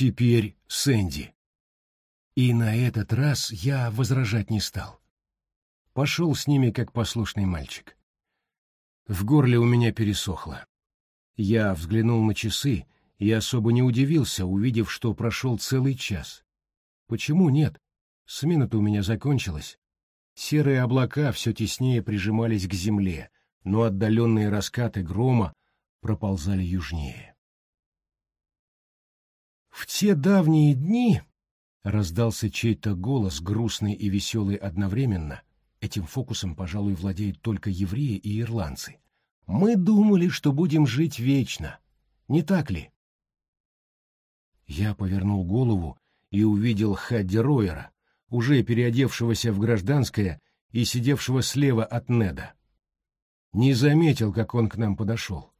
теперь Сэнди. И на этот раз я возражать не стал. Пошел с ними, как послушный мальчик. В горле у меня пересохло. Я взглянул на часы и особо не удивился, увидев, что прошел целый час. Почему нет? Смена-то у меня закончилась. Серые облака все теснее прижимались к земле, но отдаленные раскаты грома проползали южнее. В те давние дни раздался чей-то голос, грустный и веселый одновременно. Этим фокусом, пожалуй, владеют только евреи и ирландцы. Мы думали, что будем жить вечно. Не так ли? Я повернул голову и увидел Хадди Ройера, уже переодевшегося в гражданское и сидевшего слева от Неда. Не заметил, как он к нам подошел.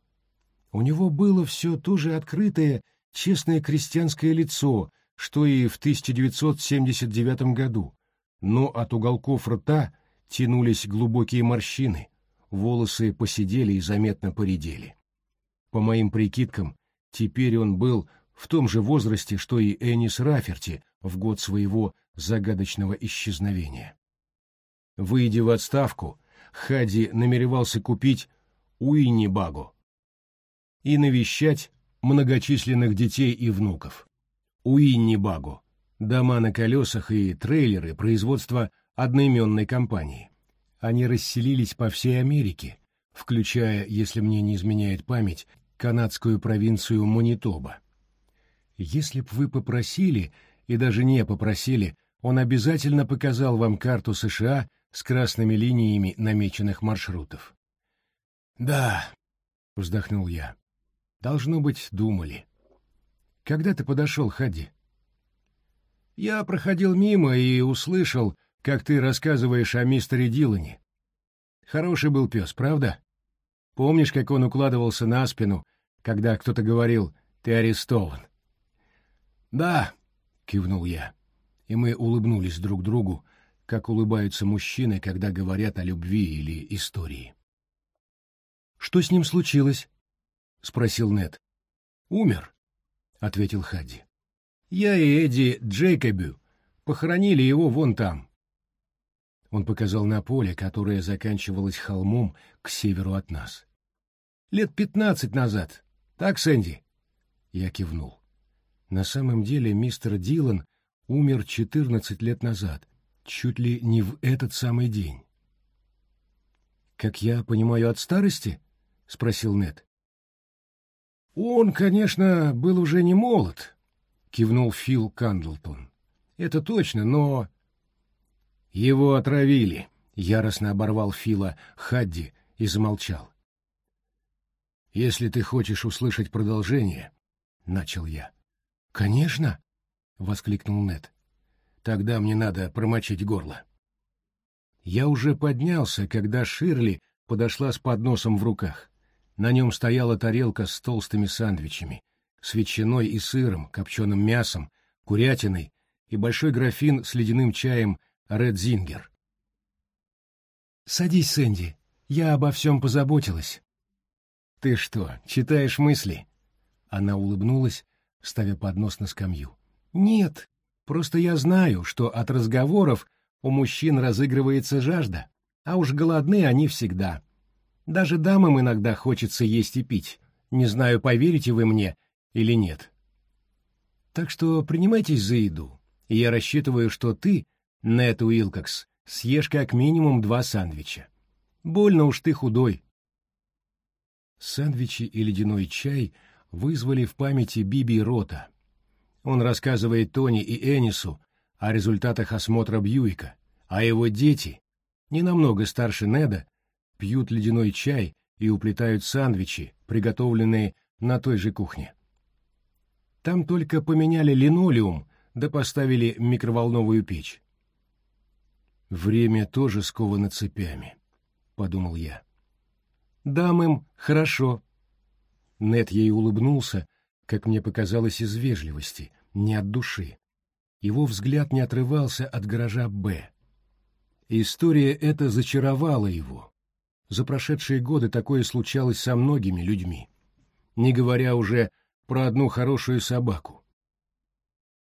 У него было все то же открытое, честное крестьянское лицо, что и в 1979 году, но от уголков рта тянулись глубокие морщины, волосы посидели и заметно поредели. По моим прикидкам, теперь он был в том же возрасте, что и Энис Раферти в год своего загадочного исчезновения. Выйдя в отставку, Хади намеревался купить Уиннибагу и навещать многочисленных детей и внуков. Уиннибагу — дома на колесах и трейлеры производства одноименной компании. Они расселились по всей Америке, включая, если мне не изменяет память, канадскую провинцию Манитоба. Если б вы попросили, и даже не попросили, он обязательно показал вам карту США с красными линиями намеченных маршрутов. «Да», — вздохнул я, — «должно быть, думали». «Когда ты подошел, Хади?» «Я проходил мимо и услышал, как ты рассказываешь о мистере Дилане. Хороший был пес, правда? Помнишь, как он укладывался на спину, когда кто-то говорил «ты арестован»?» «Да», — кивнул я, и мы улыбнулись друг другу, как улыбаются мужчины, когда говорят о любви или истории. «Что с ним случилось?» — спросил Нед. «Умер», — ответил Хадди. «Я и Эдди Джейкобю похоронили его вон там». Он показал на поле, которое заканчивалось холмом к северу от нас. «Лет пятнадцать назад. Так, Сэнди?» Я кивнул. На самом деле мистер Дилан умер четырнадцать лет назад, чуть ли не в этот самый день. «Как я понимаю, от старости?» — спросил Нед. «Он, конечно, был уже не молод», — кивнул Фил Кандлтон. «Это точно, но...» «Его отравили», — яростно оборвал Фила Хадди и замолчал. «Если ты хочешь услышать продолжение», — начал я. «Конечно», — воскликнул Нед. Тогда мне надо промочить горло. Я уже поднялся, когда Ширли подошла с подносом в руках. На нем стояла тарелка с толстыми сандвичами, с ветчиной и сыром, копченым мясом, курятиной и большой графин с ледяным чаем Редзингер. «Садись, Сэнди, я обо всем позаботилась». «Ты что, читаешь мысли?» Она улыбнулась, ставя поднос на скамью. «Нет, Просто я знаю, что от разговоров у мужчин разыгрывается жажда, а уж голодны они всегда. Даже дамам иногда хочется есть и пить. Не знаю, поверите вы мне или нет. Так что принимайтесь за еду, и я рассчитываю, что ты, Нет Уилкокс, съешь как минимум два сандвича. Больно уж ты худой. Сандвичи и ледяной чай вызвали в памяти Биби Рота, он рассказывает Тони и Энису о результатах осмотра Бьюика, а его дети, не намного старше Неда, пьют ледяной чай и уплетают сандвичи, приготовленные на той же кухне. Там только поменяли линолеум, да поставили микроволновую печь. «Время тоже сковано цепями», — подумал я. «Дам им хорошо». Нед ей улыбнулся, как мне показалось из вежливости, не от души. Его взгляд не отрывался от гаража «Б». История эта зачаровала его. За прошедшие годы такое случалось со многими людьми, не говоря уже про одну хорошую собаку.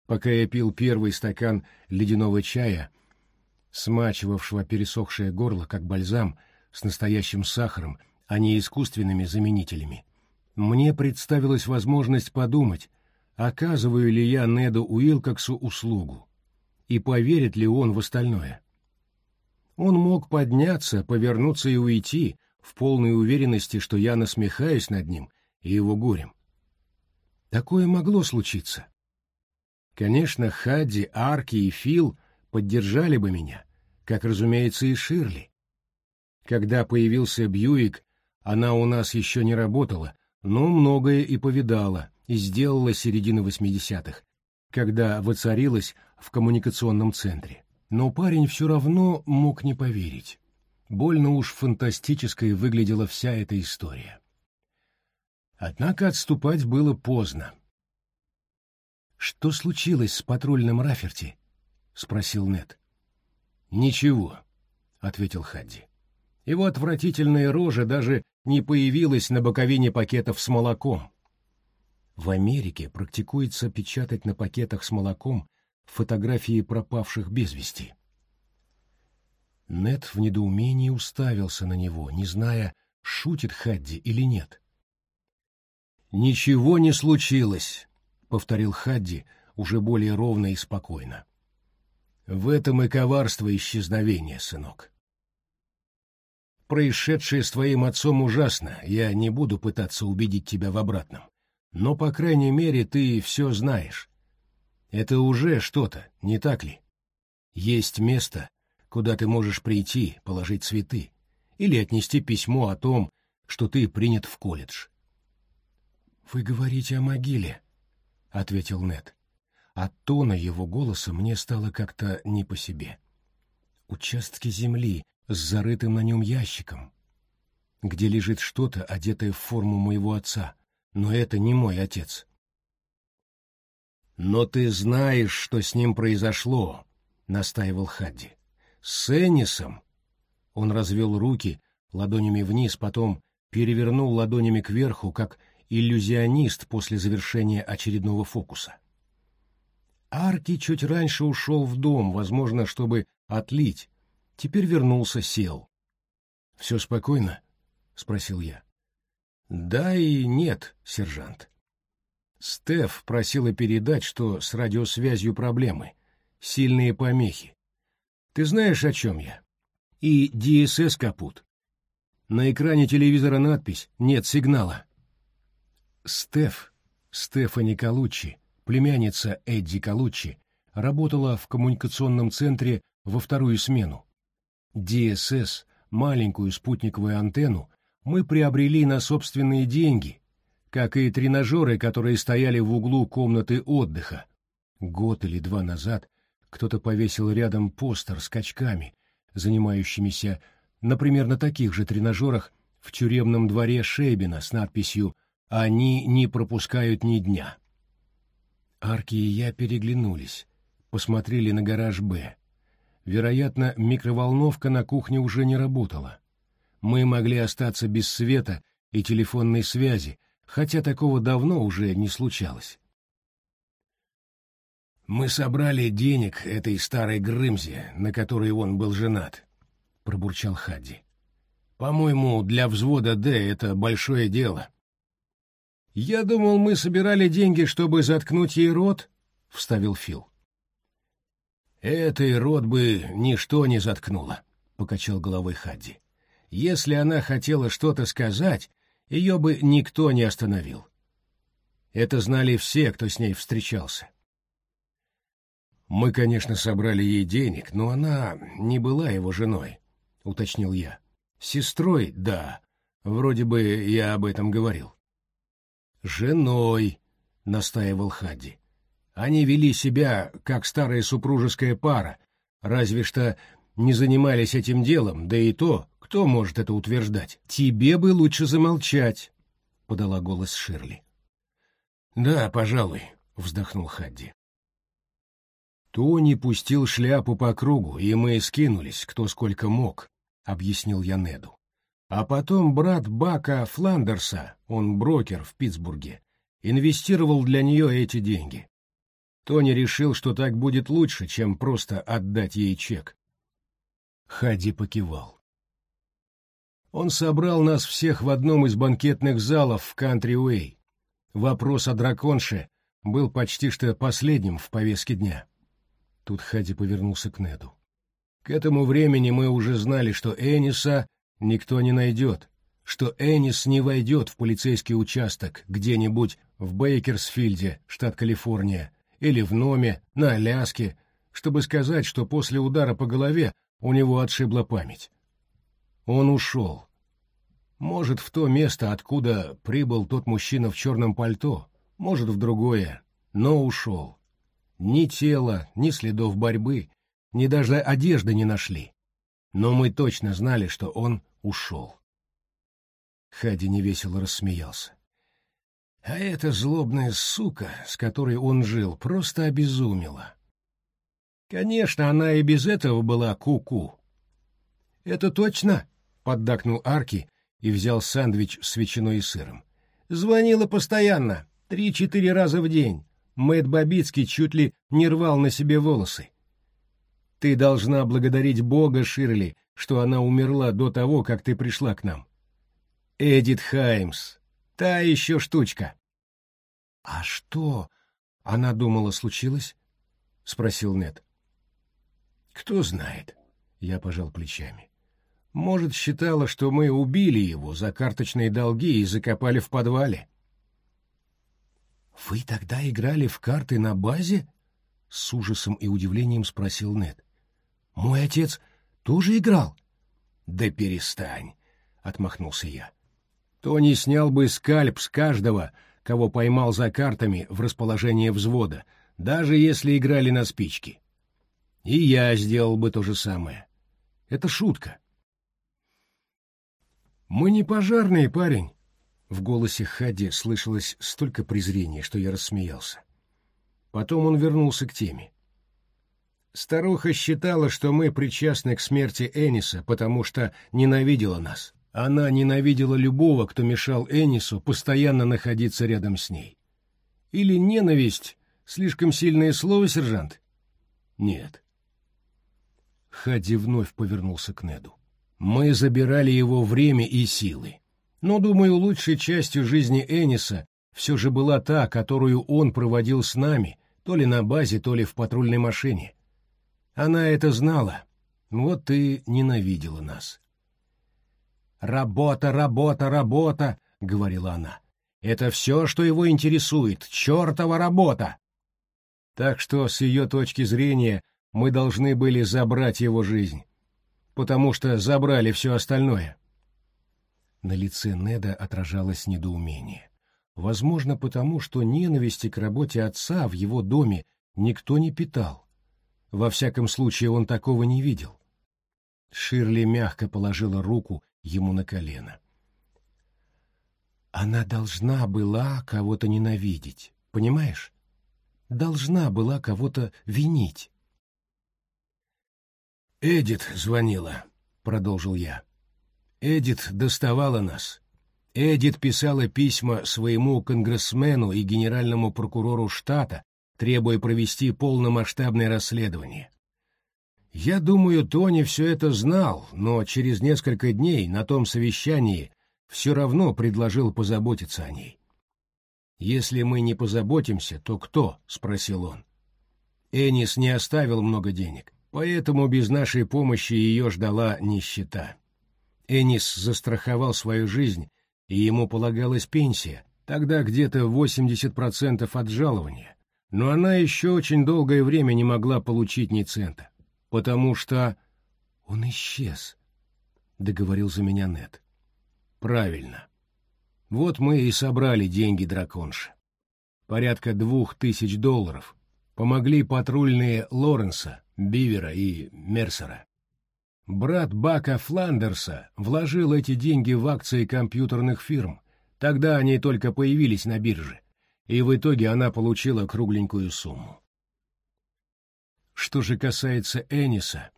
Пока я пил первый стакан ледяного чая, смачивавшего пересохшее горло, как бальзам, с настоящим сахаром, а не искусственными заменителями, мне представилась возможность подумать, оказываю ли я Неду Уилкоксу услугу, и поверит ли он в остальное. Он мог подняться, повернуться и уйти, в полной уверенности, что я насмехаюсь над ним и его горем. Такое могло случиться. Конечно, Хадди, Арки и Фил поддержали бы меня, как, разумеется, и Ширли. Когда появился Бьюик, она у нас еще не работала, но многое и повидала, и сделала середины восьмидесятых, когда воцарилась в коммуникационном центре. Но парень все равно мог не поверить. Больно уж фантастической выглядела вся эта история. Однако отступать было поздно. «Что случилось с патрульным Раферти?» — спросил Нед. «Ничего», — ответил Хадди. Его отвратительная рожа даже не появилась на боковине пакетов с молоком. В Америке практикуется печатать на пакетах с молоком фотографии пропавших без вести. Нед в недоумении уставился на него, не зная, шутит Хадди или нет. «Ничего не случилось», — повторил Хадди уже более ровно и спокойно. «В этом и коварство исчезновения, сынок. Происшедшее с твоим отцом ужасно, я не буду пытаться убедить тебя в обратном. Но, по крайней мере, ты все знаешь. Это уже что-то, не так ли? Есть место, куда ты можешь прийти, положить цветы, или отнести письмо о том, что ты принят в колледж. «Вы говорите о могиле», — ответил Нед. От тона его голоса мне стало как-то не по себе. «Участки земли с зарытым на нем ящиком, где лежит что-то, одетое в форму моего отца, но это не мой отец». «Но ты знаешь, что с ним произошло», — настаивал Хадди с Эннисом. Он развел руки ладонями вниз, потом перевернул ладонями кверху, как иллюзионист после завершения очередного фокуса. Арки чуть раньше ушел в дом, возможно, чтобы отлить. Теперь вернулся, сел. — Все спокойно? — спросил я. — Да и нет, сержант. Стеф просила передать, что с радиосвязью проблемы, сильные помехи. Ты знаешь, о чем я? И ДСС капут. На экране телевизора надпись «Нет сигнала». Стеф, Стефани Калуччи, племянница Эдди Калуччи, работала в коммуникационном центре во вторую смену. ДСС, маленькую спутниковую антенну, мы приобрели на собственные деньги, как и тренажеры, которые стояли в углу комнаты отдыха. Год или два назад кто-то повесил рядом постер с качками, занимающимися, например, на таких же тренажерах в тюремном дворе Шейбина с надписью «Они не пропускают ни дня». Арки и я переглянулись, посмотрели на гараж «Б». Вероятно, микроволновка на кухне уже не работала. Мы могли остаться без света и телефонной связи, хотя такого давно уже не случалось. «Мы собрали денег этой старой Грымзе, на которой он был женат», — пробурчал Хадди. «По-моему, для взвода «Д» это большое дело». «Я думал, мы собирали деньги, чтобы заткнуть ей рот», — вставил Фил. «Этой рот бы ничто не заткнуло», — покачал головой Хадди. «Если она хотела что-то сказать, ее бы никто не остановил. Это знали все, кто с ней встречался. «Мы, конечно, собрали ей денег, но она не была его женой», — уточнил я. «Сестрой, да. Вроде бы я об этом говорил». «Женой», — настаивал Хадди. «Они вели себя, как старая супружеская пара, разве что не занимались этим делом, да и то, кто может это утверждать? Тебе бы лучше замолчать», — подала голос Ширли. «Да, пожалуй», — вздохнул Хадди. Тони пустил шляпу по кругу, и мы скинулись, кто сколько мог, — объяснил я Неду. А потом брат Бака Фландерса, он брокер в Питтсбурге, инвестировал для нее эти деньги. Тони решил, что так будет лучше, чем просто отдать ей чек. Хади покивал. Он собрал нас всех в одном из банкетных залов в Кантри-Уэй. Вопрос о драконше был почти что последним в повестке дня. Тут Хади повернулся к Неду. К этому времени мы уже знали, что Эниса никто не найдет, что Энис не войдет в полицейский участок где-нибудь в Бейкерсфилде, штат Калифорния, или в Номе, на Аляске, чтобы сказать, что после удара по голове у него отшибла память. Он ушел. Может, в то место, откуда прибыл тот мужчина в черном пальто, может, в другое, но ушел. Ни тела, ни следов борьбы, ни даже одежды не нашли. Но мы точно знали, что он ушел. Хади невесело рассмеялся. А эта злобная сука, с которой он жил, просто обезумела. Конечно, она и без этого была куку. -ку. «Это точно?» — поддакнул Арки и взял сэндвич с ветчиной и сыром. «Звонила постоянно, три-четыре раза в день. Мэтт Бабицкий чуть ли не рвал на себе волосы. Ты должна благодарить Бога, Ширли, что она умерла до того, как ты пришла к нам. Эдит Хаймс, та еще штучка. — А что, она думала, случилось? — спросил Нед. — Кто знает, — я пожал плечами. Может, считала, что мы убили его за карточные долги и закопали в подвале. — Вы тогда играли в карты на базе? — с ужасом и удивлением спросил Нед. — Мой отец тоже играл? — Да перестань, — отмахнулся я. Тони снял бы скальп с каждого, кого поймал за картами в расположение взвода, даже если играли на спички. И я сделал бы то же самое. Это шутка. «Мы не пожарные, парень!» В голосе Хади слышалось столько презрения, что я рассмеялся. Потом он вернулся к теме. Старуха считала, что мы причастны к смерти Эниса, потому что ненавидела нас. Она ненавидела любого, кто мешал Энису постоянно находиться рядом с ней. Или ненависть — слишком сильное слово, сержант? Нет. Хади вновь повернулся к Неду. Мы забирали его время и силы. Но, думаю, лучшей частью жизни Эниса все же была та, которую он проводил с нами, то ли на базе, то ли в патрульной машине. Она это знала, вот и ненавидела нас. «Работа, работа, работа!» — говорила она. «Это все, что его интересует. Чертова работа!» Так что, с ее точки зрения, мы должны были забрать его жизнь, потому что забрали все остальное. На лице Неда отражалось недоумение. Возможно, потому что ненависти к работе отца в его доме никто не питал. Во всяком случае, он такого не видел. Ширли мягко положила руку ему на колено. Она должна была кого-то ненавидеть, понимаешь? Должна была кого-то винить. «Эдит звонила», — продолжил я. «Эдит доставала нас. Эдит писала письма своему конгрессмену и генеральному прокурору штата, требуя провести полномасштабное расследование. Я думаю, Тони все это знал, но через несколько дней на том совещании все равно предложил позаботиться о ней. «Если мы не позаботимся, то кто?» — спросил он. Энис не оставил много денег, поэтому без нашей помощи ее ждала нищета. Энис застраховал свою жизнь, и ему полагалась пенсия, тогда где-то 80% от жалования, но она еще очень долгое время не могла получить ни цента потому что... Он исчез, — договорил за меня Нет. Правильно. Вот мы и собрали деньги драконши. Порядка двух тысяч долларов. Помогли патрульные Лоренса, Бивера и Мерсера. Брат Бака Фландерса вложил эти деньги в акции компьютерных фирм. Тогда они только появились на бирже, и в итоге она получила кругленькую сумму. Что же касается Эниса,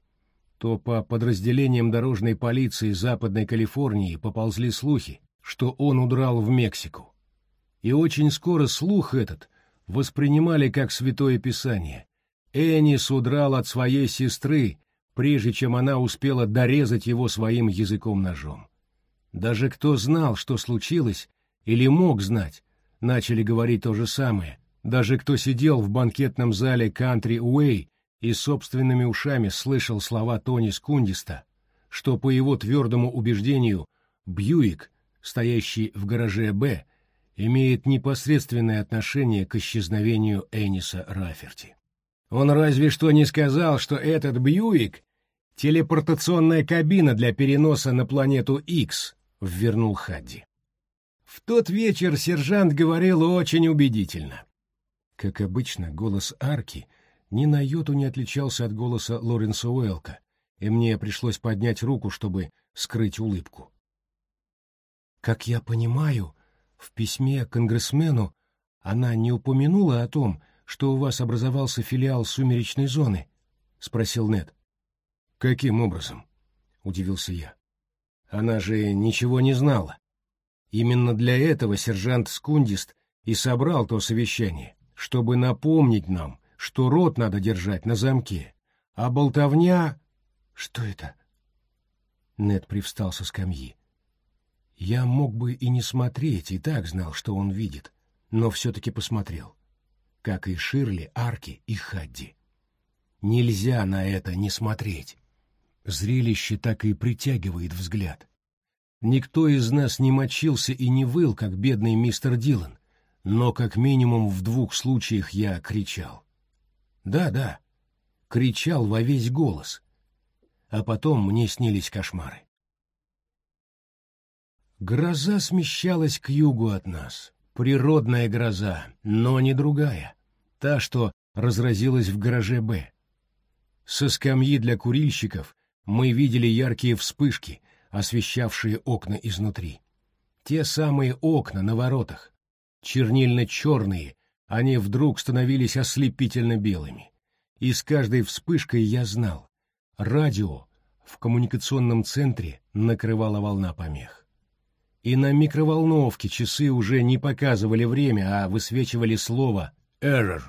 то по подразделениям дорожной полиции Западной Калифорнии поползли слухи, что он удрал в Мексику. И очень скоро слух этот воспринимали как святое писание. Энис удрал от своей сестры, прежде чем она успела дорезать его своим языком-ножом. Даже кто знал, что случилось, или мог знать, начали говорить то же самое. Даже кто сидел в банкетном зале Country Уэй и собственными ушами слышал слова Тони Скундиста, что, по его твердому убеждению, Бьюик, стоящий в гараже «Б», имеет непосредственное отношение к исчезновению Эниса Раферти. Он разве что не сказал, что этот Бьюик — телепортационная кабина для переноса на планету Икс, — ввернул Хадди. В тот вечер сержант говорил очень убедительно. Как обычно, голос Арки ни на йоту не отличался от голоса Лоренса Уэлка, и мне пришлось поднять руку, чтобы скрыть улыбку. «Как я понимаю, в письме конгрессмену она не упомянула о том, что у вас образовался филиал сумеречной зоны?» — спросил Нед. «Каким образом?» — удивился я. «Она же ничего не знала. Именно для этого сержант Скундист и собрал то совещание, чтобы напомнить нам, что рот надо держать на замке, а болтовня... Что это? Нед привстал со скамьи. Я мог бы и не смотреть, и так знал, что он видит, но все-таки посмотрел. Как и Ширли, Арки и Хадди. Нельзя на это не смотреть. Зрелище так и притягивает взгляд. Никто из нас не мочился и не выл, как бедный мистер Дилан, но как минимум в двух случаях я кричал. Да-да, кричал во весь голос. А потом мне снились кошмары. Гроза смещалась к югу от нас. Природная гроза, но не другая. Та, что разразилась в гараже «Б». Со скамьи для курильщиков мы видели яркие вспышки, освещавшие окна изнутри. Те самые окна на воротах. Чернильно-черные, они вдруг становились ослепительно белыми. И с каждой вспышкой я знал. Радио в коммуникационном центре накрывала волна помех и на микроволновке часы уже не показывали время, а высвечивали слово «error».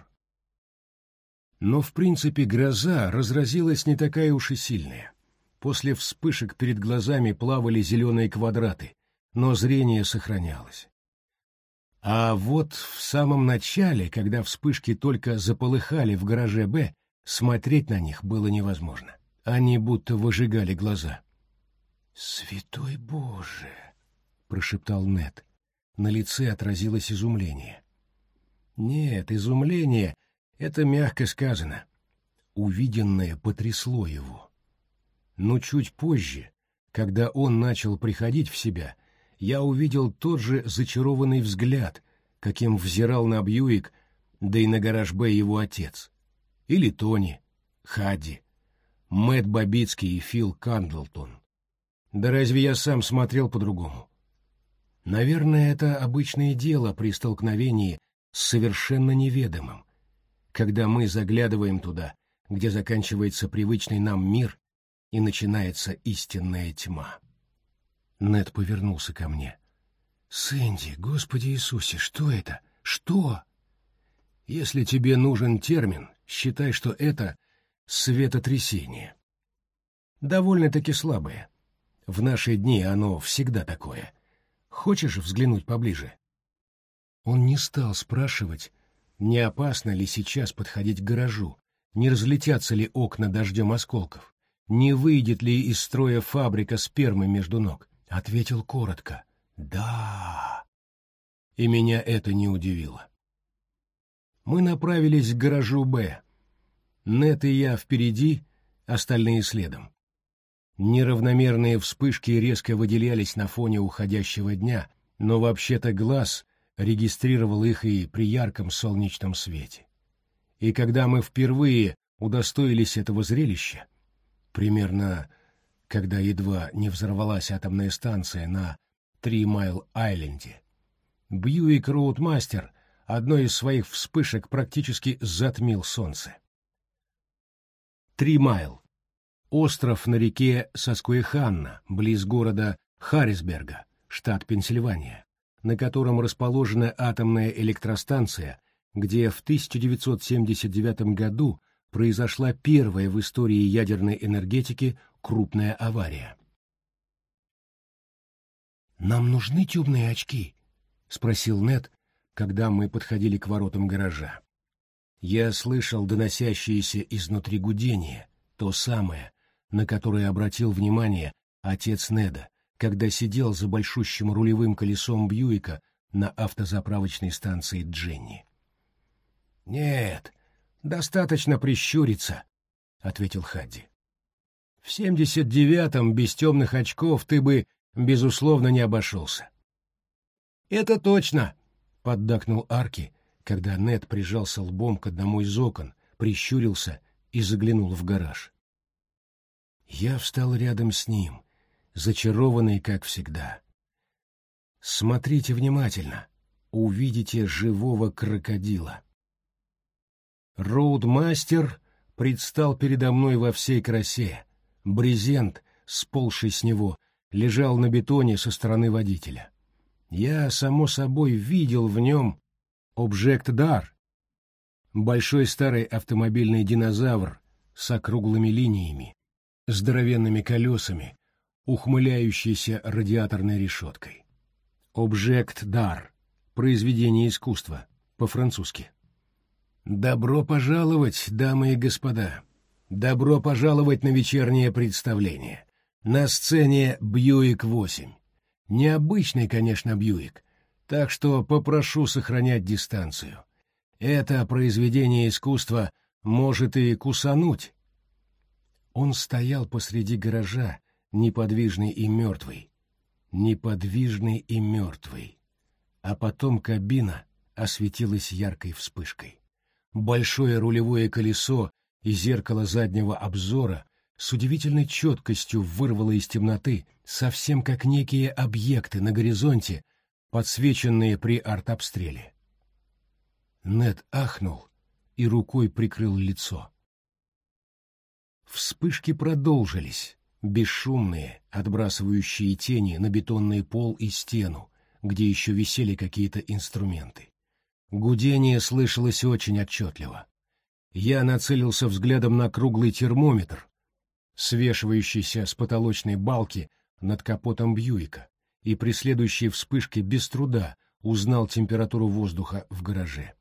Но, в принципе, гроза разразилась не такая уж и сильная. После вспышек перед глазами плавали зеленые квадраты, но зрение сохранялось. А вот в самом начале, когда вспышки только заполыхали в гараже «Б», смотреть на них было невозможно. Они будто выжигали глаза. «Святой Боже!» Прошептал Нед. На лице отразилось изумление. Нет, изумление — это мягко сказано. Увиденное потрясло его. Но чуть позже, когда он начал приходить в себя, я увидел тот же зачарованный взгляд, каким взирал на Бьюик, да и на гараж Б его отец. Или Тони, Хадди, Мэтт Бабицкий и Фил Кандлтон. Да разве я сам смотрел по-другому? Наверное, это обычное дело при столкновении с совершенно неведомым, когда мы заглядываем туда, где заканчивается привычный нам мир и начинается истинная тьма. Нед повернулся ко мне. «Сэнди, Господи Иисусе, что это? Что?» «Если тебе нужен термин, считай, что это светотрясение. Довольно-таки слабое. В наши дни оно всегда такое» Хочешь взглянуть поближе?» Он не стал спрашивать, не опасно ли сейчас подходить к гаражу, не разлетятся ли окна дождем осколков, не выйдет ли из строя фабрика спермы между ног. Ответил коротко «Да». И меня это не удивило. Мы направились к гаражу «Б». Нет и я впереди, остальные следом. Неравномерные вспышки резко выделялись на фоне уходящего дня, но вообще-то глаз регистрировал их и при ярком солнечном свете. И когда мы впервые удостоились этого зрелища, примерно когда едва не взорвалась атомная станция на Три Майл-Айленде, Бьюик Роудмастер одной из своих вспышек практически затмил солнце. Три Майл Остров на реке Соскуеханна, близ города Харрисберга, штат Пенсильвания, на котором расположена атомная электростанция, где в 1979 году произошла первая в истории ядерной энергетики крупная авария. «Нам нужны темные очки?» — спросил Нед, когда мы подходили к воротам гаража. Я слышал доносящееся изнутри гудение, то самое, на которое обратил внимание отец Неда, когда сидел за большущим рулевым колесом Бьюика на автозаправочной станции Дженни. «Нет, достаточно прищуриться», — ответил Хадди. «В семьдесят девятом без темных очков ты бы, безусловно, не обошелся». «Это точно», — поддакнул Арки, когда Нед прижался лбом к одному из окон, прищурился и заглянул в гараж. Я встал рядом с ним, зачарованный, как всегда. Смотрите внимательно, увидите живого крокодила. Роудмастер предстал передо мной во всей красе. Брезент, сползший с него, лежал на бетоне со стороны водителя. Я, само собой, видел в нем обжект-дар. Большой старый автомобильный динозавр с округлыми линиями, здоровенными колесами, ухмыляющийся радиаторной решеткой. Обжект-дар. Произведение искусства. По-французски. Добро пожаловать, дамы и господа. Добро пожаловать на вечернее представление. На сцене Бьюик-8. Необычный, конечно, Бьюик, так что попрошу сохранять дистанцию. Это произведение искусства может и кусануть. Он стоял посреди гаража, неподвижный и мертвый. Неподвижный и мертвый. А потом кабина осветилась яркой вспышкой. Большое рулевое колесо и зеркало заднего обзора с удивительной четкостью вырвало из темноты, совсем как некие объекты на горизонте, подсвеченные при артобстреле. Нед ахнул и рукой прикрыл лицо. Вспышки продолжились, бесшумные, отбрасывающие тени на бетонный пол и стену, где еще висели какие-то инструменты. Гудение слышалось очень отчетливо. Я нацелился взглядом на круглый термометр, свешивающийся с потолочной балки над капотом Бьюика, и при следующей вспышке без труда узнал температуру воздуха в гараже.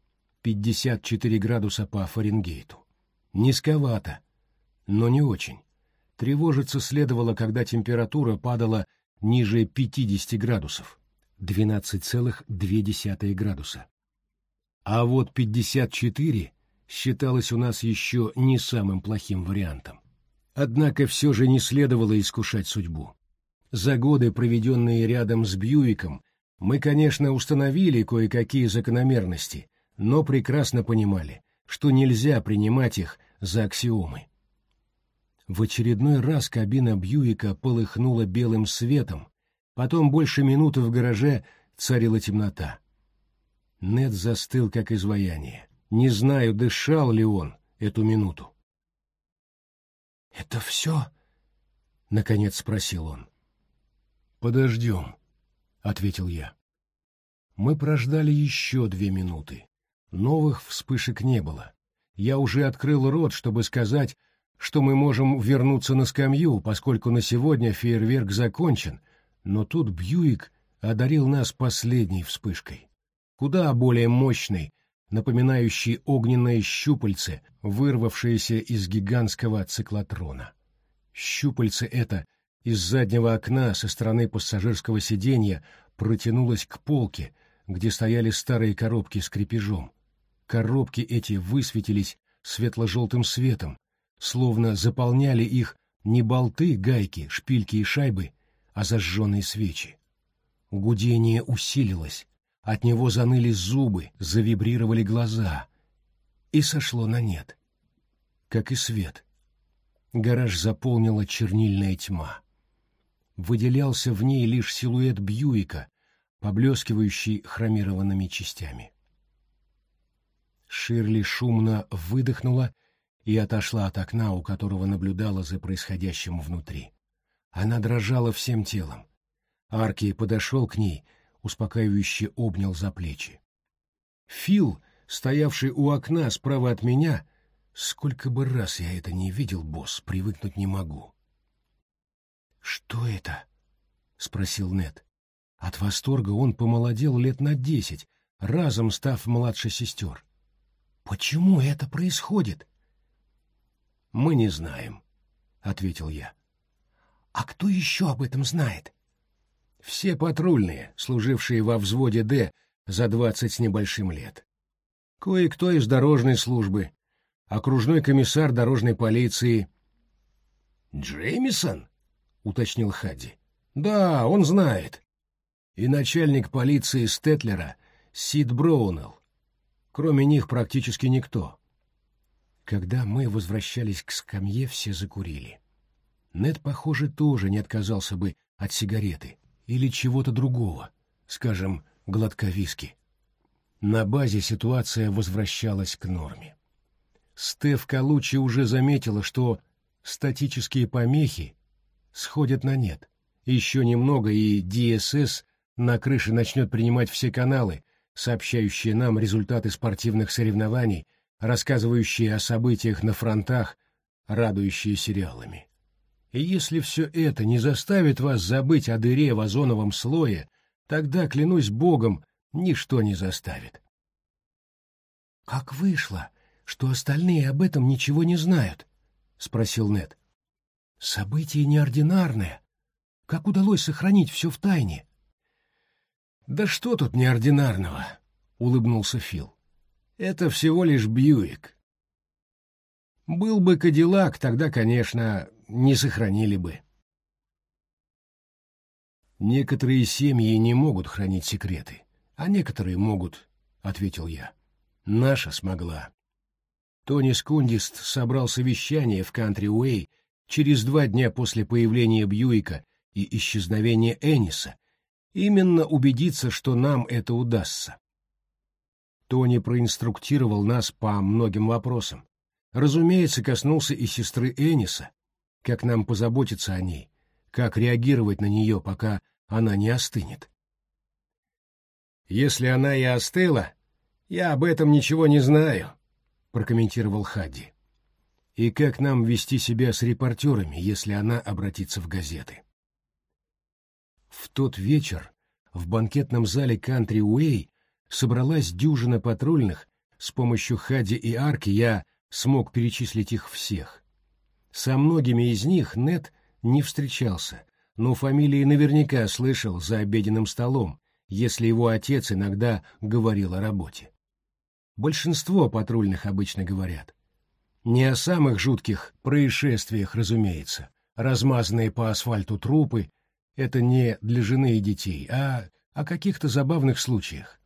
54 градуса по Фаренгейту. Низковато, но не очень. Тревожиться следовало, когда температура падала ниже 50 градусов, 12,2 градуса. А вот 54 считалось у нас еще не самым плохим вариантом. Однако все же не следовало искушать судьбу. За годы, проведенные рядом с Бьюиком, мы, конечно, установили кое-какие закономерности, но прекрасно понимали, что нельзя принимать их за аксиомы. В очередной раз кабина Бьюика полыхнула белым светом, потом больше минуты в гараже царила темнота. Нед застыл, как изваяние. Не знаю, дышал ли он эту минуту. — Это все? — наконец спросил он. — Подождем, — ответил я. Мы прождали еще две минуты. Новых вспышек не было. Я уже открыл рот, чтобы сказать, что мы можем вернуться на скамью, поскольку на сегодня фейерверк закончен, но тут Бьюик одарил нас последней вспышкой. Куда более мощной, напоминающий огненное щупальце, вырвавшееся из гигантского циклотрона. Щупальце это из заднего окна со стороны пассажирского сиденья протянулось к полке, где стояли старые коробки с крепежом. Коробки эти высветились светло-желтым светом, словно заполняли их не болты, гайки, шпильки и шайбы, а зажженные свечи. Гудение усилилось, от него заныли зубы, завибрировали глаза. И сошло на нет. Как и свет. Гараж заполнила чернильная тьма. Выделялся в ней лишь силуэт Бьюика, поблескивающий хромированными частями. Ширли шумно выдохнула и отошла от окна, у которого наблюдала за происходящим внутри. Она дрожала всем телом. Арки подошел к ней — успокаивающе обнял за плечи. Фил стоявший у окна справа от меня, сколько бы раз я это не видел, босс, привыкнуть не могу. «Что это?» — спросил Нед. От восторга он помолодел лет на десять, разом став младше сестер. «Почему это происходит?» «Мы не знаем», — ответил я. «А кто еще об этом знает?» «Все патрульные, служившие во взводе «Д» за двадцать с небольшим лет. Кое-кто из дорожной службы, окружной комиссар дорожной полиции». «Джеймисон?» — уточнил Хадди. «Да, он знает. И начальник полиции Стетлера Сид Броунелл. Кроме них практически никто». Когда мы возвращались к скамье, все закурили. Нед, похоже, тоже не отказался бы от сигареты или чего-то другого, скажем, глотка виски. На базе ситуация возвращалась к норме. Стеф Калучи уже заметила, что статические помехи сходят на нет. Еще немного, и DSS на крыше начнет принимать все каналы, сообщающие нам результаты спортивных соревнований, рассказывающие о событиях на фронтах, радующие сериалами. И если все это не заставит вас забыть о дыре в озоновом слое, тогда, клянусь Богом, ничто не заставит. — Как вышло, что остальные об этом ничего не знают? — спросил Нед. — Событие неординарное. Как удалось сохранить все в тайне? — Да что тут неординарного? — улыбнулся Фил. — Это всего лишь Бьюик. Был бы Кадиллак, тогда, конечно, не сохранили бы. Некоторые семьи не могут хранить секреты, а некоторые могут, — ответил я. Наша смогла. Тони Скундист собрал совещание в Кантри-Уэй через два дня после появления Бьюика и исчезновения Энниса, именно убедиться, что нам это удастся. Тони проинструктировал нас по многим вопросам. Разумеется, коснулся и сестры Энниса, как нам позаботиться о ней, как реагировать на нее, пока она не остынет. «Если она и остыла, я об этом ничего не знаю», — прокомментировал Хадди. «И как нам вести себя с репортерами, если она обратится в газеты?» В тот вечер в банкетном зале Кантри Уэй собралась дюжина патрульных, с помощью Хадди и Арки я смог перечислить их всех. Со многими из них Нет не встречался, но фамилии наверняка слышал за обеденным столом, если его отец иногда говорил о работе. Большинство патрульных обычно говорят. Не о самых жутких происшествиях, разумеется. Размазанные по асфальту трупы — это не для жены и детей, а о каких-то забавных случаях.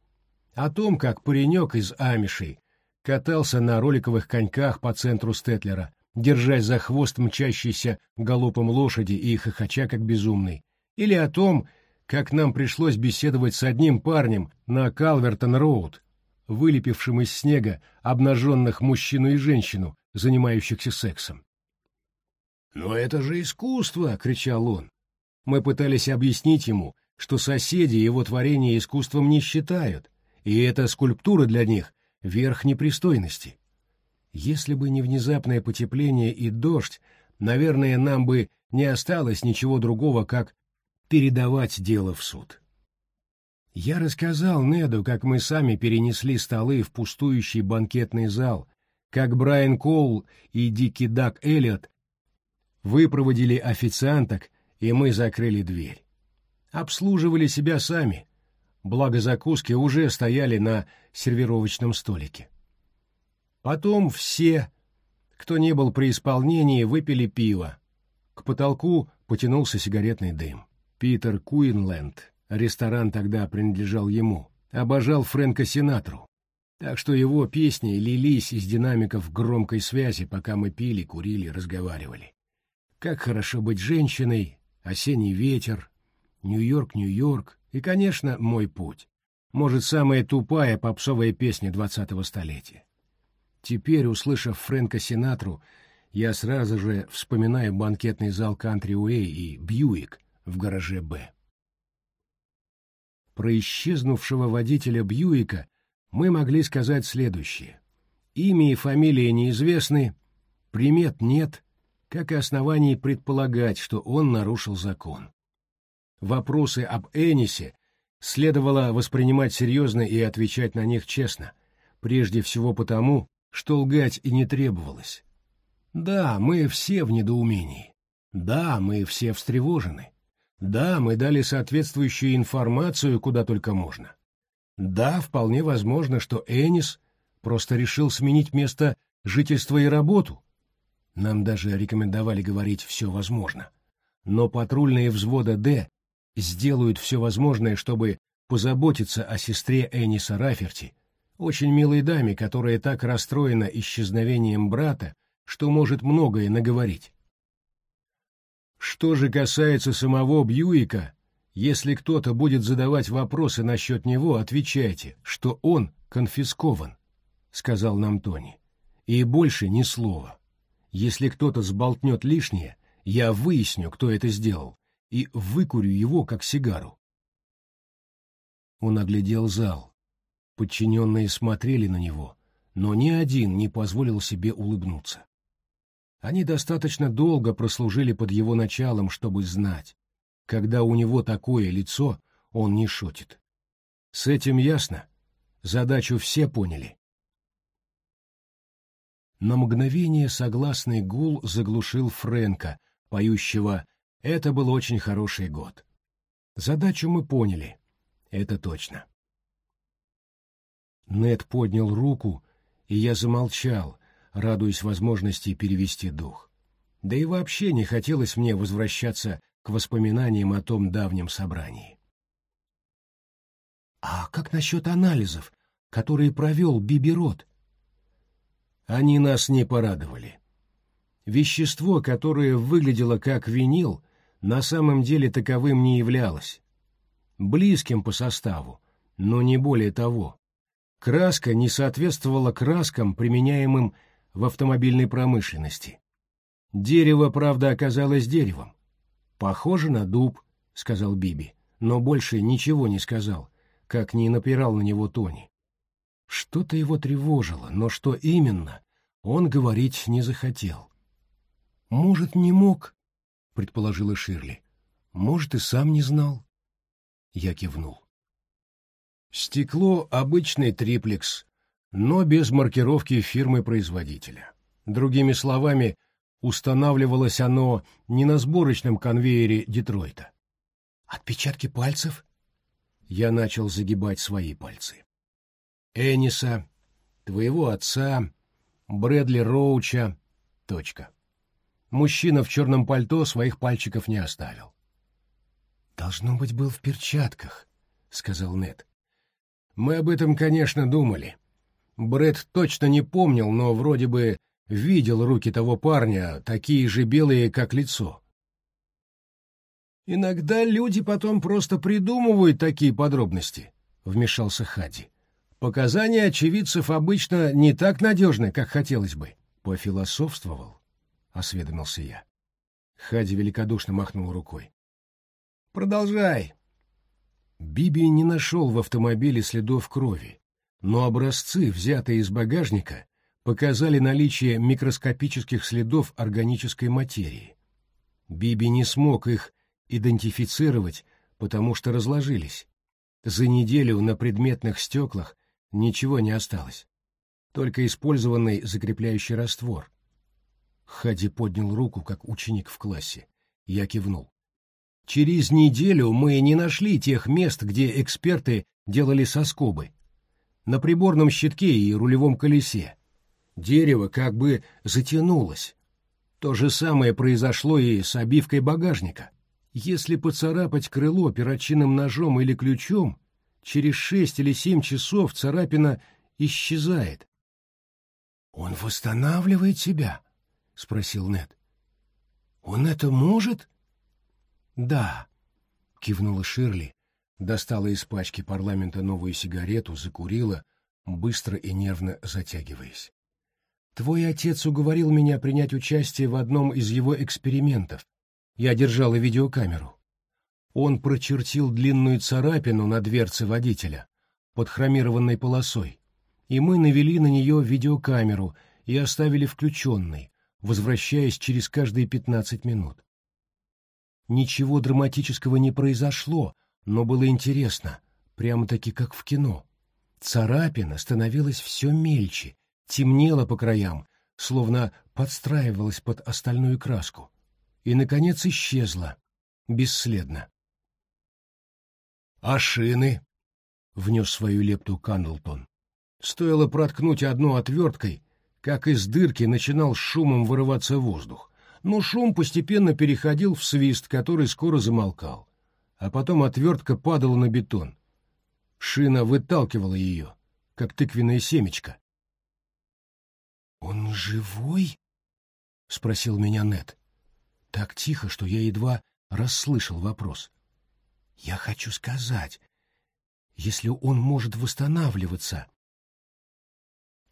О том, как паренек из Амишей катался на роликовых коньках по центру Стетлера, держась за хвост мчащейся галопом лошади и хохоча как безумный, или о том, как нам пришлось беседовать с одним парнем на Калвертон-Роуд, вылепившим из снега обнаженных мужчину и женщину, занимающихся сексом. «Но это же искусство!» — кричал он. Мы пытались объяснить ему, что соседи его творение искусством не считают, и эта скульптура для них — верх непристойности. Если бы не внезапное потепление и дождь, наверное, нам бы не осталось ничего другого, как передавать дело в суд. Я рассказал Неду, как мы сами перенесли столы в пустующий банкетный зал, как Брайан Коул и Дикий Дак Эллиот выпроводили официанток, и мы закрыли дверь. Обслуживали себя сами, благо закуски уже стояли на сервировочном столике. Потом все, кто не был при исполнении, выпили пиво. К потолку потянулся сигаретный дым. Питер Куинленд, ресторан тогда принадлежал ему, обожал Фрэнка Синатру. Так что его песни лились из динамиков громкой связи, пока мы пили, курили, разговаривали. Как хорошо быть женщиной, осенний ветер, Нью-Йорк, Нью-Йорк и, конечно, мой путь. Может, самая тупая попсовая песня двадцатого столетия. Теперь, услышав Фрэнка Синатру, я сразу же вспоминаю банкетный зал Кантри Уэй и Бьюик в гараже «Б». Про исчезнувшего водителя Бьюика мы могли сказать следующее. Имя и фамилия неизвестны, примет нет, как и оснований предполагать, что он нарушил закон. Вопросы об Энисе следовало воспринимать серьезно и отвечать на них честно, прежде всего потому, что лгать и не требовалось. Да, мы все в недоумении. Да, мы все встревожены. Да, мы дали соответствующую информацию куда только можно. Да, вполне возможно, что Энис просто решил сменить место жительства и работу. Нам даже рекомендовали говорить «все возможно». Но патрульные взвода «Д» сделают все возможное, чтобы позаботиться о сестре Эниса Раферти, очень милой даме, которая так расстроена исчезновением брата, что может многое наговорить. Что же касается самого Бьюика, если кто-то будет задавать вопросы насчет него, отвечайте, что он конфискован, — сказал нам Тони. И больше ни слова. Если кто-то сболтнет лишнее, я выясню, кто это сделал, и выкурю его, как сигару. Он оглядел зал. Подчиненные смотрели на него, но ни один не позволил себе улыбнуться. Они достаточно долго прослужили под его началом, чтобы знать, когда у него такое лицо, он не шутит. С этим ясно. Задачу все поняли. На мгновение согласный гул заглушил Фрэнка, поющего «Это был очень хороший год». Задачу мы поняли, это точно. Нед поднял руку, и я замолчал, радуясь возможности перевести дух. Да и вообще не хотелось мне возвращаться к воспоминаниям о том давнем собрании. «А как насчет анализов, которые провел Биберот?» Они нас не порадовали. Вещество, которое выглядело как винил, на самом деле таковым не являлось. Близким по составу, но не более того. Краска не соответствовала краскам, применяемым в автомобильной промышленности. Дерево, правда, оказалось деревом. «Похоже на дуб», — сказал Биби, но больше ничего не сказал, как не напирал на него Тони. Что-то его тревожило, но что именно, он говорить не захотел. «Может, не мог?» — предположила Ширли. «Может, и сам не знал?» Я кивнул. Стекло — обычный триплекс, но без маркировки фирмы-производителя. Другими словами, устанавливалось оно не на сборочном конвейере Детройта. «Отпечатки пальцев?» Я начал загибать свои пальцы. «Эниса, твоего отца, Брэдли Роуча, точка. Мужчина в черном пальто своих пальчиков не оставил. «Должно быть, был в перчатках», — сказал Нед. «Мы об этом, конечно, думали. Брэд точно не помнил, но вроде бы видел руки того парня, такие же белые, как лицо. «Иногда люди потом просто придумывают такие подробности», — вмешался Хади. «Показания очевидцев обычно не так надежны, как хотелось бы». «Пофилософствовал», — осведомился я. Хади великодушно махнул рукой. «Продолжай». Биби не нашел в автомобиле следов крови, но образцы, взятые из багажника, показали наличие микроскопических следов органической материи. Биби не смог их идентифицировать, потому что разложились. За неделю на предметных стеклах ничего не осталось, только использованный закрепляющий раствор. Хади поднял руку, как ученик в классе. Я кивнул. Через неделю мы не нашли тех мест, где эксперты делали соскобы, на приборном щитке и рулевом колесе. Дерево как бы затянулось. То же самое произошло и с обивкой багажника. Если поцарапать крыло перочинным ножом или ключом, через шесть или семь часов царапина исчезает. — Он восстанавливает себя? — спросил Нед. — Он это может? — Да, — кивнула Ширли, достала из пачки парламента новую сигарету, закурила, быстро и нервно затягиваясь. «Твой отец уговорил меня принять участие в одном из его экспериментов. Я держала видеокамеру. Он прочертил длинную царапину на дверце водителя под хромированной полосой, и мы навели на нее видеокамеру и оставили включенной, возвращаясь через каждые пятнадцать минут. Ничего драматического не произошло, но было интересно, прямо-таки как в кино. Царапина становилась все мельче, темнела по краям, словно подстраивалась под остальную краску, и, наконец, исчезла, бесследно. «А шины?» — внес свою лепту Кандлтон. Стоило проткнуть одну отверткой, как из дырки начинал шумом вырываться воздух, но шум постепенно переходил в свист, который скоро замолкал, а потом отвертка падала на бетон. Шина выталкивала ее, как тыквенное семечко. «Он живой?» — спросил меня Нет. Так тихо, что я едва расслышал вопрос. «Я хочу сказать, если он может восстанавливаться...»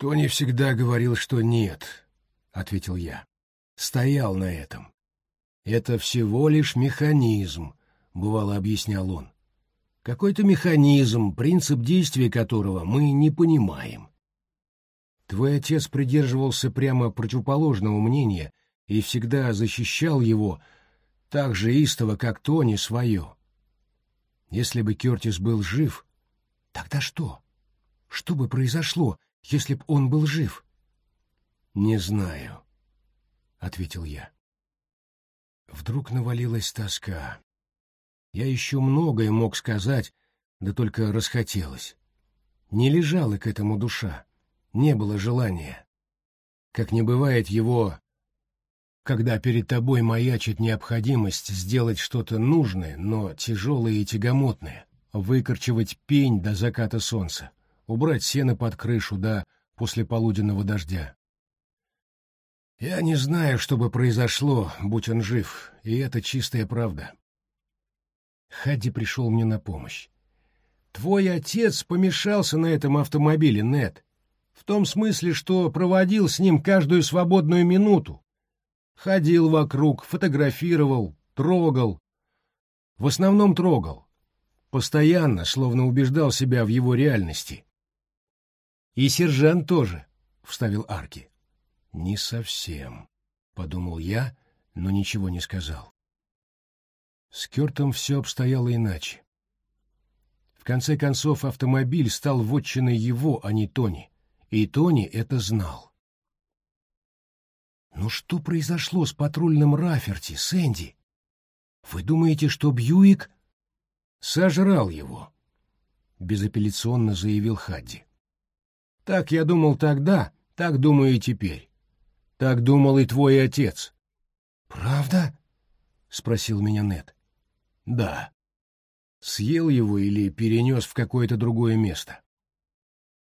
«Тони всегда говорил, что нет», — ответил я. «Стоял на этом. Это всего лишь механизм», — бывало объяснял он. «Какой-то механизм, принцип действия которого мы не понимаем. Твой отец придерживался прямо противоположного мнения и всегда защищал его так же истово, как Тони свое. Если бы Кертис был жив, тогда что? Что бы произошло, если б он был жив? — Не знаю, — ответил я. Вдруг навалилась тоска. Я еще многое мог сказать, да только расхотелось. Не лежала к этому душа не было желания. Как не бывает его, когда перед тобой маячит необходимость сделать что-то нужное, но тяжелое и тягомотное, выкорчевать пень до заката солнца, убрать сено под крышу до послеполуденного дождя. Я не знаю, что бы произошло, будь он жив, и это чистая правда. Хадди пришел мне на помощь. Твой отец помешался на этом автомобиле, Нет в том смысле, что проводил с ним каждую свободную минуту. Ходил вокруг, фотографировал, трогал. В основном трогал. Постоянно, словно убеждал себя в его реальности. «И сержант тоже», — вставил Арки. «Не совсем», — подумал я, но ничего не сказал. С Кертом все обстояло иначе. В конце концов, автомобиль стал вотчиной его, а не Тони. И Тони это знал. «Ну что произошло с патрульным Раферти, Сэнди? Вы думаете, что Бьюик...» «Сожрал его», — безапелляционно заявил Хадди. «Так я думал тогда, так думаю и теперь. Так думал и твой отец». «Правда?» — спросил меня Нед. «Да. Съел его или перенес в какое-то другое место.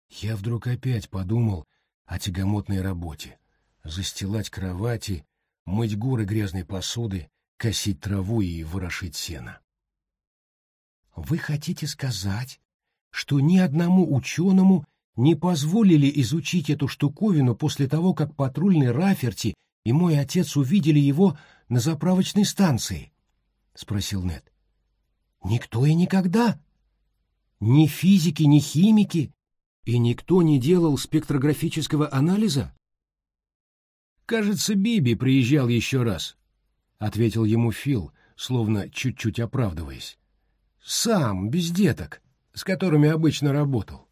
Я вдруг опять подумал о тягомотной работе. Застилать кровати, мыть горы грязной посуды, косить траву и ворошить сено. Вы хотите сказать, что ни одному ученому не позволили изучить эту штуковину после того, как патрульный Раферти и мой отец увидели его на заправочной станции? — спросил Нед. — Никто и никогда. Ни физики, ни химики, и никто не делал спектрографического анализа? Кажется, Биби приезжал еще раз, ответил ему Фил, словно чуть-чуть оправдываясь. Сам, без деток, с которыми обычно работал.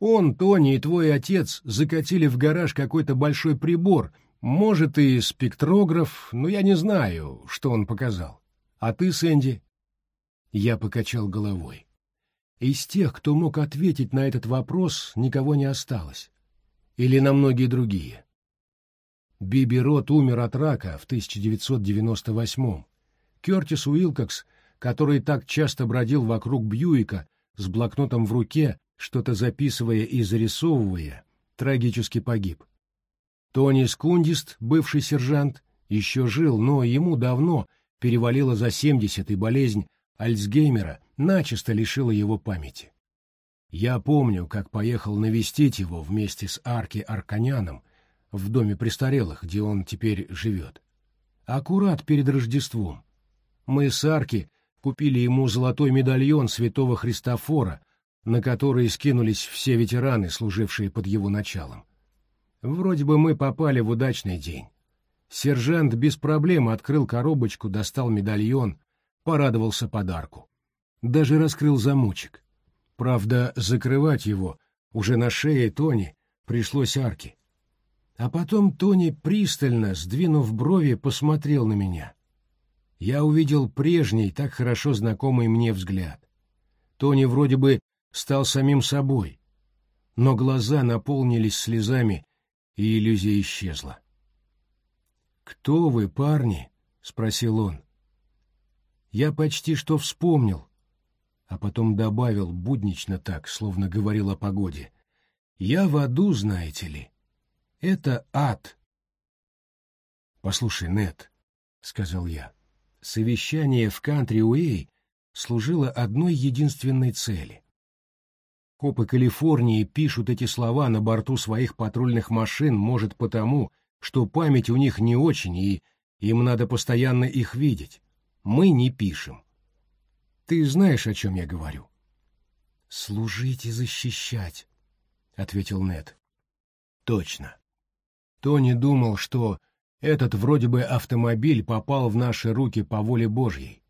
Он, Тони и твой отец закатили в гараж какой-то большой прибор, может, и спектрограф, но я не знаю, что он показал. А ты, Сэнди? Я покачал головой. Из тех, кто мог ответить на этот вопрос, никого не осталось. Или на многие другие. Биби Рот умер от рака в 1998-м. Кертис Уилкокс, который так часто бродил вокруг Бьюика с блокнотом в руке, что-то записывая и зарисовывая, трагически погиб. Тони Скундист, бывший сержант, еще жил, но ему давно перевалило за 70 и болезнь Альцгеймера начисто лишила его памяти. Я помню, как поехал навестить его вместе с Арки Арканяном в доме престарелых, где он теперь живет. Аккурат перед Рождеством. Мы с Арки купили ему золотой медальон святого Христофора, на который скинулись все ветераны, служившие под его началом. Вроде бы мы попали в удачный день. Сержант без проблем открыл коробочку, достал медальон, порадовался подарку. Даже раскрыл замочек. Правда, закрывать его уже на шее Тони пришлось арки. А потом Тони пристально, сдвинув брови, посмотрел на меня. Я увидел прежний, так хорошо знакомый мне взгляд. Тони вроде бы стал самим собой, но глаза наполнились слезами, и иллюзия исчезла. «Кто вы, парни?» — спросил он. Я почти что вспомнил, а потом добавил буднично так, словно говорил о погоде. «Я в аду, знаете ли. Это ад». «Послушай, Нет, сказал я, — «совещание в Кантри-Уэй служило одной единственной цели. Копы Калифорнии пишут эти слова на борту своих патрульных машин, может, потому, что память у них не очень, и им надо постоянно их видеть. Мы не пишем. Ты знаешь, о чем я говорю? «Служить и защищать», — ответил Нед. «Точно. Тони думал, что этот вроде бы автомобиль попал в наши руки по воле Божьей.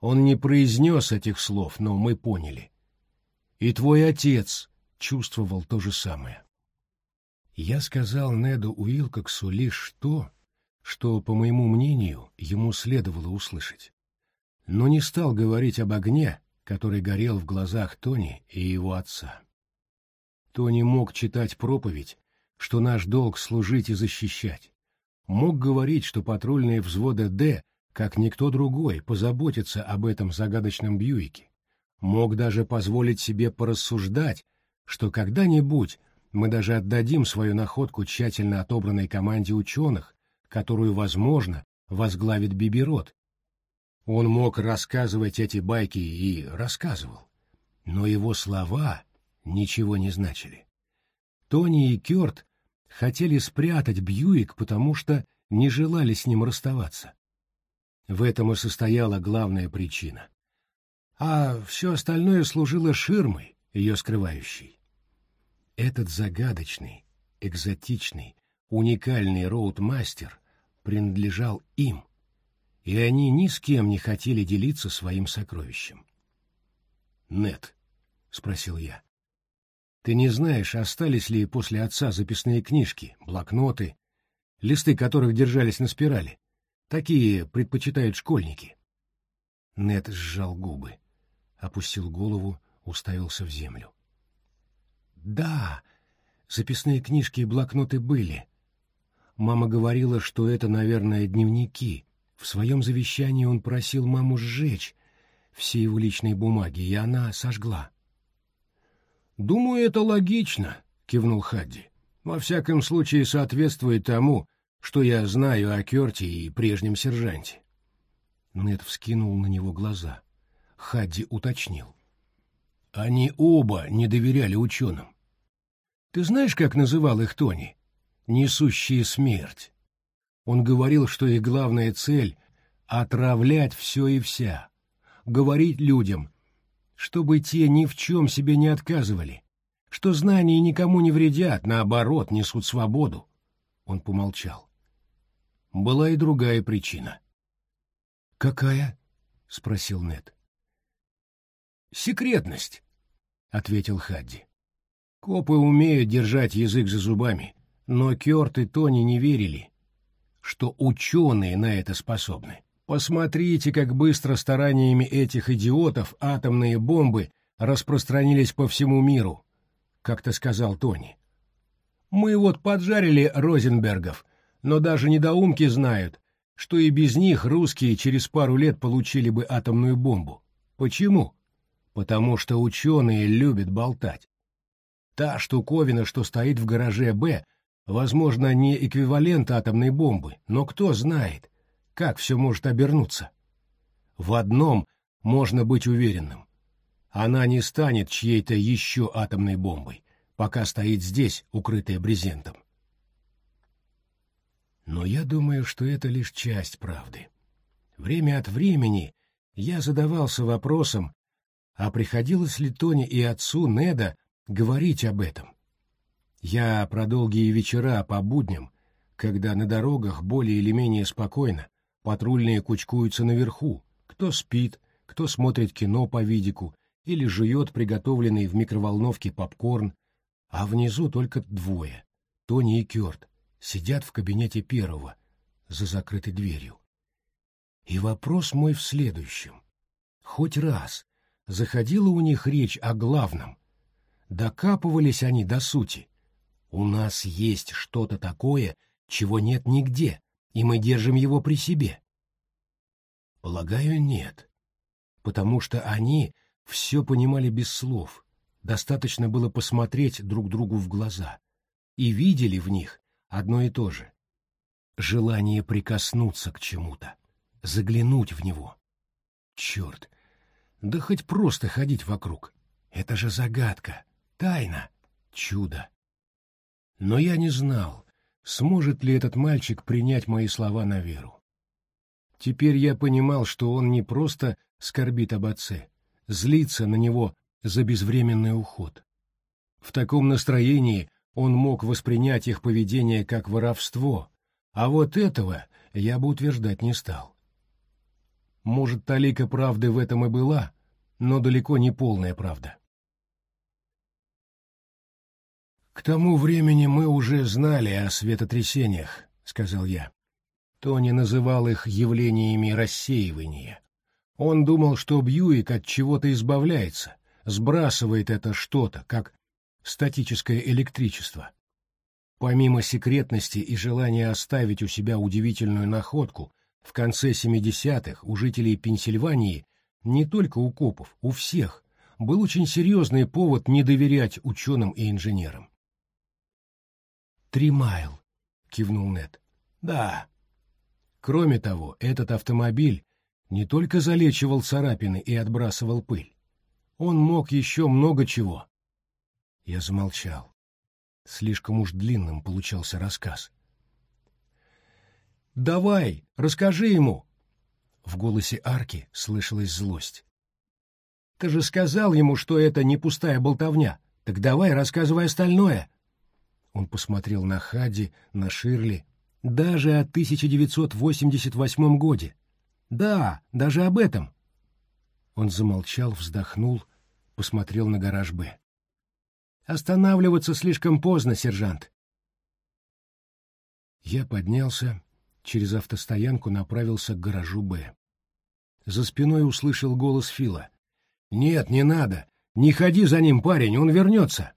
Он не произнес этих слов, но мы поняли. И твой отец чувствовал то же самое. Я сказал Неду Уилкоксу лишь то, что, по моему мнению, ему следовало услышать. Но не стал говорить об огне, который горел в глазах Тони и его отца. Тони мог читать проповедь, что наш долг служить и защищать. Мог говорить, что патрульные взводы «Д», как никто другой, позаботятся об этом загадочном Бьюике. Мог даже позволить себе порассуждать, что когда-нибудь мы даже отдадим свою находку тщательно отобранной команде ученых, которую, возможно, возглавит Биберот. Он мог рассказывать эти байки и рассказывал, но его слова ничего не значили. Тони и Кёрт хотели спрятать Бьюик, потому что не желали с ним расставаться. В этом и состояла главная причина. А все остальное служило ширмой, ее скрывающей. Этот загадочный, экзотичный, уникальный роудмастер принадлежал им, и они ни с кем не хотели делиться своим сокровищем. «Нет», — спросил я, — «ты не знаешь, остались ли после отца записные книжки, блокноты, листы которых держались на спирали? Такие предпочитают школьники». Нет сжал губы, опустил голову, уставился в землю. Да, записные книжки и блокноты были. Мама говорила, что это, наверное, дневники. В своем завещании он просил маму сжечь все его личные бумаги, и она сожгла. «Думаю, это логично», — кивнул Хадди. «Во всяком случае, соответствует тому, что я знаю о Керте и прежнем сержанте». Нед вскинул на него глаза. Хадди уточнил. Они оба не доверяли ученым. Ты знаешь, как называл их Тони? Несущие смерть. Он говорил, что их главная цель — отравлять все и вся, говорить людям, чтобы те ни в чем себе не отказывали, что знания никому не вредят, наоборот, несут свободу. Он помолчал. Была и другая причина. «Какая?» — спросил Нед. «Секретность», — ответил Хадди. «Копы умеют держать язык за зубами, но Кёрт и Тони не верили, что ученые на это способны. Посмотрите, как быстро стараниями этих идиотов атомные бомбы распространились по всему миру», — как-то сказал Тони. «Мы вот поджарили Розенбергов, но даже недоумки знают, что и без них русские через пару лет получили бы атомную бомбу. Почему?» Потому что ученые любят болтать. Та штуковина, что стоит в гараже «Б», возможно, не эквивалент атомной бомбы, но кто знает, как все может обернуться. В одном можно быть уверенным. Она не станет чьей-то еще атомной бомбой, пока стоит здесь, укрытая брезентом. Но я думаю, что это лишь часть правды. Время от времени я задавался вопросом, А приходилось ли Тони и отцу Неда говорить об этом? Я про долгие вечера по будням, когда на дорогах более или менее спокойно, патрульные кучкуются наверху, кто спит, кто смотрит кино по видику или жует приготовленный в микроволновке попкорн, а внизу только двое, Тони и Кёрт, сидят в кабинете первого, за закрытой дверью. И вопрос мой в следующем. Хоть раз заходила у них речь о главном. Докапывались они до сути. У нас есть что-то такое, чего нет нигде, и мы держим его при себе. Полагаю, нет. Потому что они все понимали без слов. Достаточно было посмотреть друг другу в глаза. И видели в них одно и то же. Желание прикоснуться к чему-то, заглянуть в него. Черт, да хоть просто ходить вокруг. Это же загадка, тайна, чудо. Но я не знал, сможет ли этот мальчик принять мои слова на веру. Теперь я понимал, что он не просто скорбит об отце, злится на него за безвременный уход. В таком настроении он мог воспринять их поведение как воровство, а вот этого я бы утверждать не стал. Может, талика правды в этом и была, но далеко не полная правда. «К тому времени мы уже знали о светотрясениях», — сказал я. Тони называл их явлениями рассеивания. Он думал, что Бьюик от чего-то избавляется, сбрасывает это что-то, как статическое электричество. Помимо секретности и желания оставить у себя удивительную находку, в конце 70-х у жителей Пенсильвании, не только у копов, у всех, был очень серьезный повод не доверять ученым и инженерам. «Три майл», — кивнул Нед. «Да». Кроме того, этот автомобиль не только залечивал царапины и отбрасывал пыль. Он мог еще много чего. Я замолчал. Слишком уж длинным получался рассказ. «Давай, расскажи ему!» В голосе Арки слышалась злость. «Ты же сказал ему, что это не пустая болтовня. Так давай, рассказывай остальное!» Он посмотрел на Хади, на Ширли, даже о 1988 годе. Да, даже об этом. Он замолчал, вздохнул, посмотрел на гараж «Б». Останавливаться слишком поздно, сержант. Я поднялся, через автостоянку направился к гаражу «Б». За спиной услышал голос Фила. «Нет, не надо. Не ходи за ним, парень, он вернется».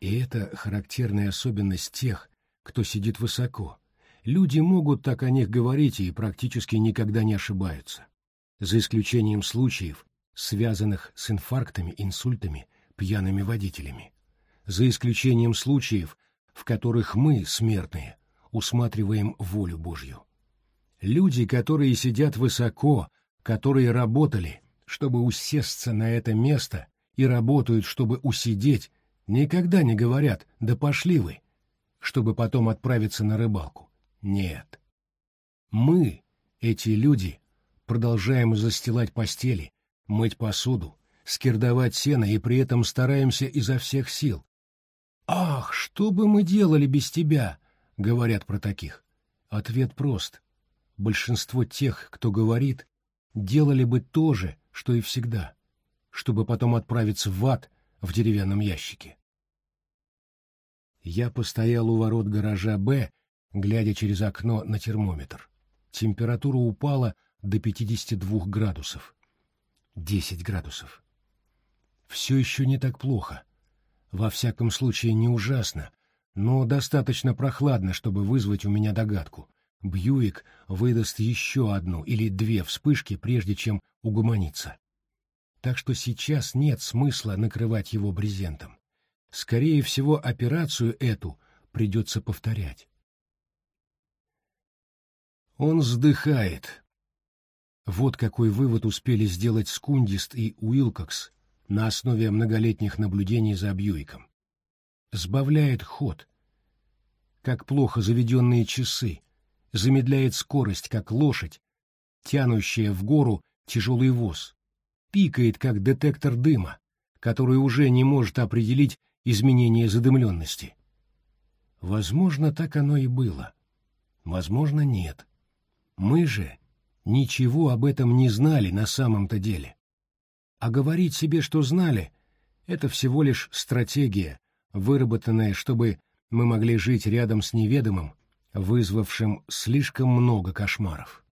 И это характерная особенность тех, кто сидит высоко. Люди могут так о них говорить и практически никогда не ошибаются. За исключением случаев, связанных с инфарктами, инсультами, пьяными водителями. За исключением случаев, в которых мы, смертные, усматриваем волю Божью. Люди, которые сидят высоко, которые работали, чтобы усесться на это место, и работают, чтобы усидеть, Никогда не говорят «да пошли вы», чтобы потом отправиться на рыбалку. Нет. Мы, эти люди, продолжаем застилать постели, мыть посуду, скирдовать сено и при этом стараемся изо всех сил. «Ах, что бы мы делали без тебя?» — говорят про таких. Ответ прост. Большинство тех, кто говорит, делали бы то же, что и всегда, чтобы потом отправиться в ад в деревянном ящике. Я постоял у ворот гаража «Б», глядя через окно на термометр. Температура упала до 52 градусов. 10 градусов. Все еще не так плохо. Во всяком случае, не ужасно, но достаточно прохладно, чтобы вызвать у меня догадку. Бьюик выдаст еще одну или две вспышки, прежде чем угомониться так что сейчас нет смысла накрывать его брезентом. Скорее всего, операцию эту придется повторять. Он вздыхает. Вот какой вывод успели сделать Скундист и Уилкокс на основе многолетних наблюдений за Бьюиком. Сбавляет ход, как плохо заведенные часы, замедляет скорость, как лошадь, тянущая в гору тяжелый воз, пикает, как детектор дыма, который уже не может определить изменение задымленности. Возможно, так оно и было. Возможно, нет. Мы же ничего об этом не знали на самом-то деле. А говорить себе, что знали, это всего лишь стратегия, выработанная, чтобы мы могли жить рядом с неведомым, вызвавшим слишком много кошмаров.